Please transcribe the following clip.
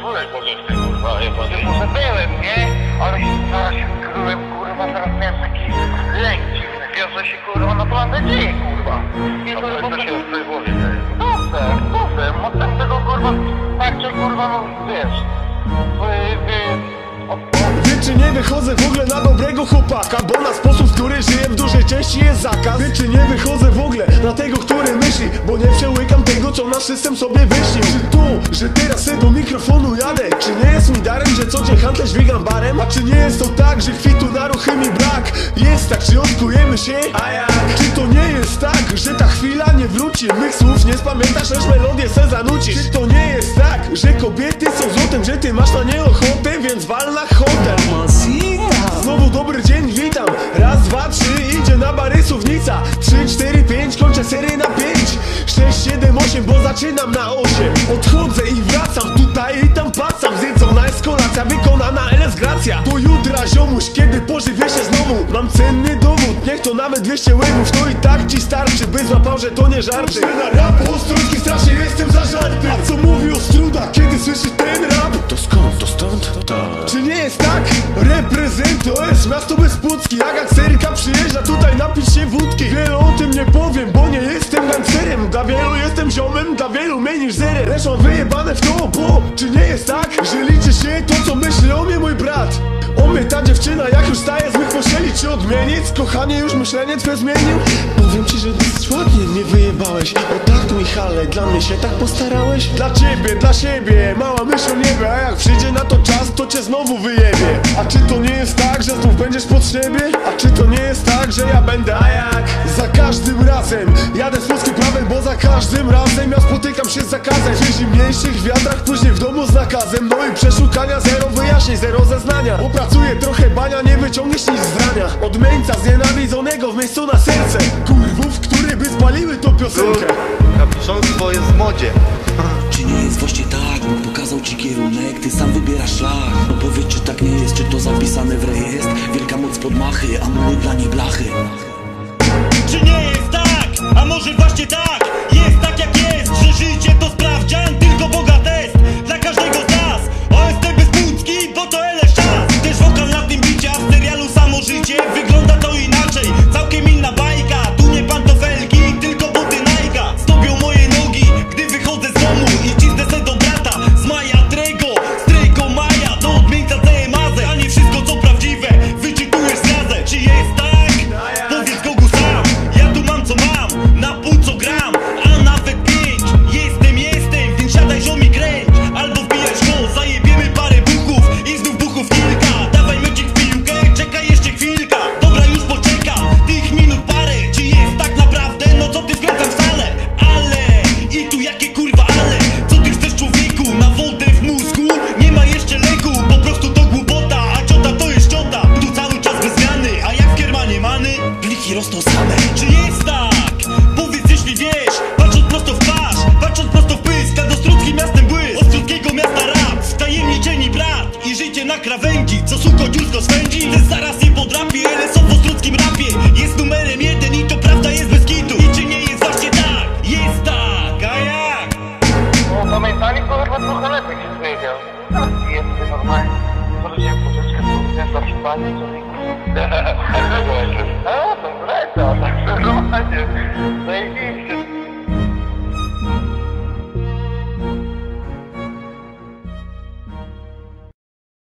to byłeś może kurwa, ja byłem, nie? Ale się zaraz się skryłem, kurwa, teraz miałem taki lęk dziwny, że się kurwa naprawdę dzieje, kurwa. I to po się w twojej głowie dzieje. Dobrze, dobrze, motem tego kurwa starcie, kurwa, no wiesz, Wie czy nie wychodzę w ogóle na dobrego chłopaka Bo na sposób, w który żyję w dużej części jest zakaz Wie czy nie wychodzę w ogóle na tego, który myśli Bo nie przełykam tego, co nasz system sobie wyśnił Czy to, że teraz se do mikrofonu jadę? Czy nie jest mi darem, że co dzień handlę dźwigam barem? A czy nie jest to tak, że chwitu na ruchy mi brak? Jest tak, czy odkujemy się? A jak? Czy to nie jest tak, że ta chwila nie wróci? Mych słów nie spamiętasz, lecz melodię se zanucisz. Czy to nie jest tak, że kobiety są złotem Że ty masz na nie ochotę, więc wal na hotel 8, bo zaczynam na 8 Odchodzę i wracam, tutaj i tam pasam. Zjedzona jest kolacja, wykonana LS Gracja. Do jutra ziomuś, kiedy pożywię się znowu. Mam cenny dowód, niech to nawet 200 łebów To i tak ci starczy, by złapał, że to nie żarty. Na rap, ostrójki strasznie jest Pucki Jak akcerka przyjeżdża tutaj napić się wódki. Wiele o tym nie powiem, bo nie jestem gangsterem. Dla wielu jestem ziomem, dla wielu mniej niż zerem mam wyjebane w to, bo czy nie jest tak? Że liczy się to, co myśli o mnie mój brat o mnie ta dziewczyna, jak już staje z mych pościeli Czy odmienić? Kochanie, już myślenie twe zmienił? Powiem ci, że ładnie mnie wyjebałeś O tak, Michale, dla mnie się tak postarałeś? Dla ciebie, dla siebie, mała myśl o niebie A jak przyjdzie na to czas, to cię znowu wyjebie A czy to nie jest tak, że znów będziesz pod siebie? A czy to nie jest tak, że ja będę A jak? Za każdym razem jadę z polskim prawem Bo za każdym razem ja spotykam się z zakazem W zimniejszych wiatrach, później w domu z nakazem No i przeszukania, zero wyjaśnień, zero zeznania Opracuję trochę bania, nie wyciągniesz nic z rania. Od męca znienawidzonego w miejscu na serce. Kurwów, które by spaliły tą piosenkę. Kapiszonstwo jest w modzie. Czy nie jest właśnie tak? Pokazał ci kierunek, ty sam wybierasz szlak. No powiedz czy tak nie jest, czy to zapisane w rejestr? Wielka moc podmachy, a my dla nich blachy wodzie na krawędzi Co suko dziusko swędzi. Ten zaraz nie podrapi, ale są w ostruckim rapie. Jest numerem jeden i to prawda jest bez kitu. I czy nie jest właśnie tak? Jest tak, a jak? No pamiętali kurwa trochę lepiej się zmieniał. Tak, jest normalnie. Wróciłem troszeczkę z za przypadek No to wraca, tak normalnie. Zajebiście.